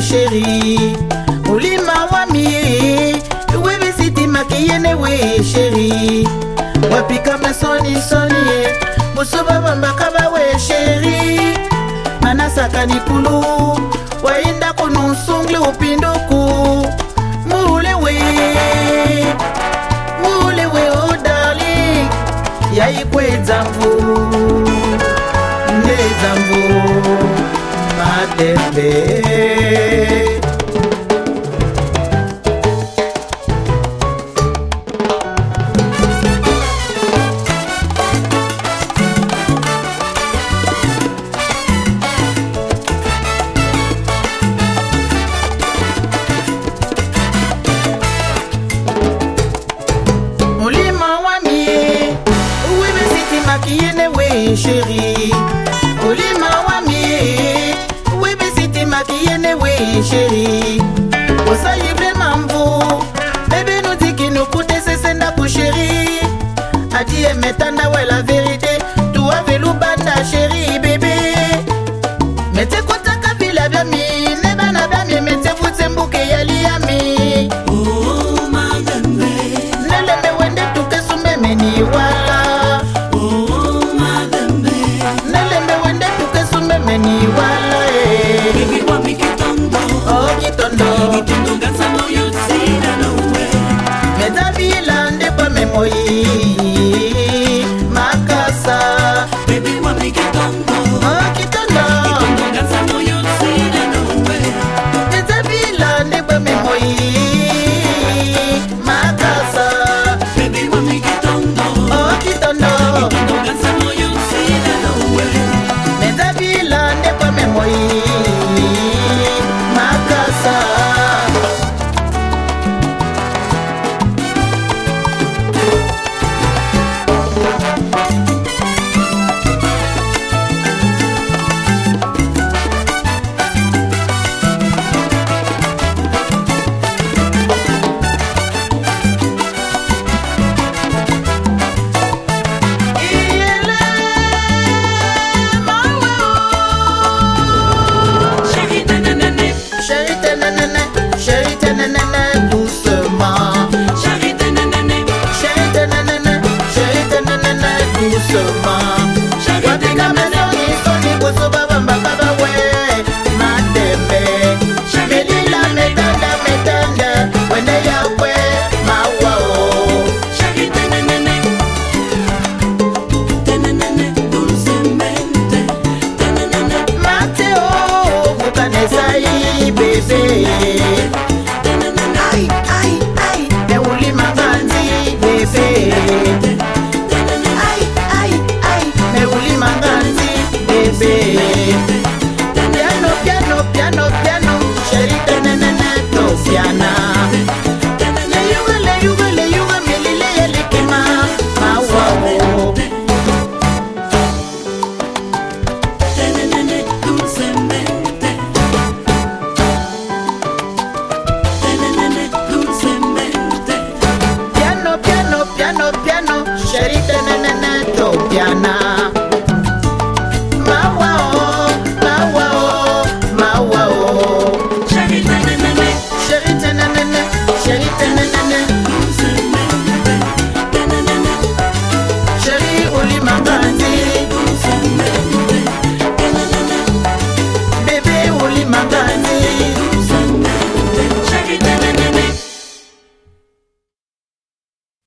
chérie. Olima wami, uwe bisiti makiye newe chérie. Wapika masoni soni, musuba bambaka bawe chérie. Manasaka nikulu, wainda kunusungli upinduku. Mulewe, mulewe oh darling, yaikwe dzambu. Ndedzambu, matembe. chérie. Olima wami webesiti makiyenewe chérie. mitundu ngasamo yotina nowe medabila nde pamemoi bébé. Aïe, aïe, aïe, me roulé ma bandit, bébé. Aïe, aïe, aïe, me roulé ma bandit, bébé. Piano, piano, piano, piano, chérie, tenenene, tosiana. Diana.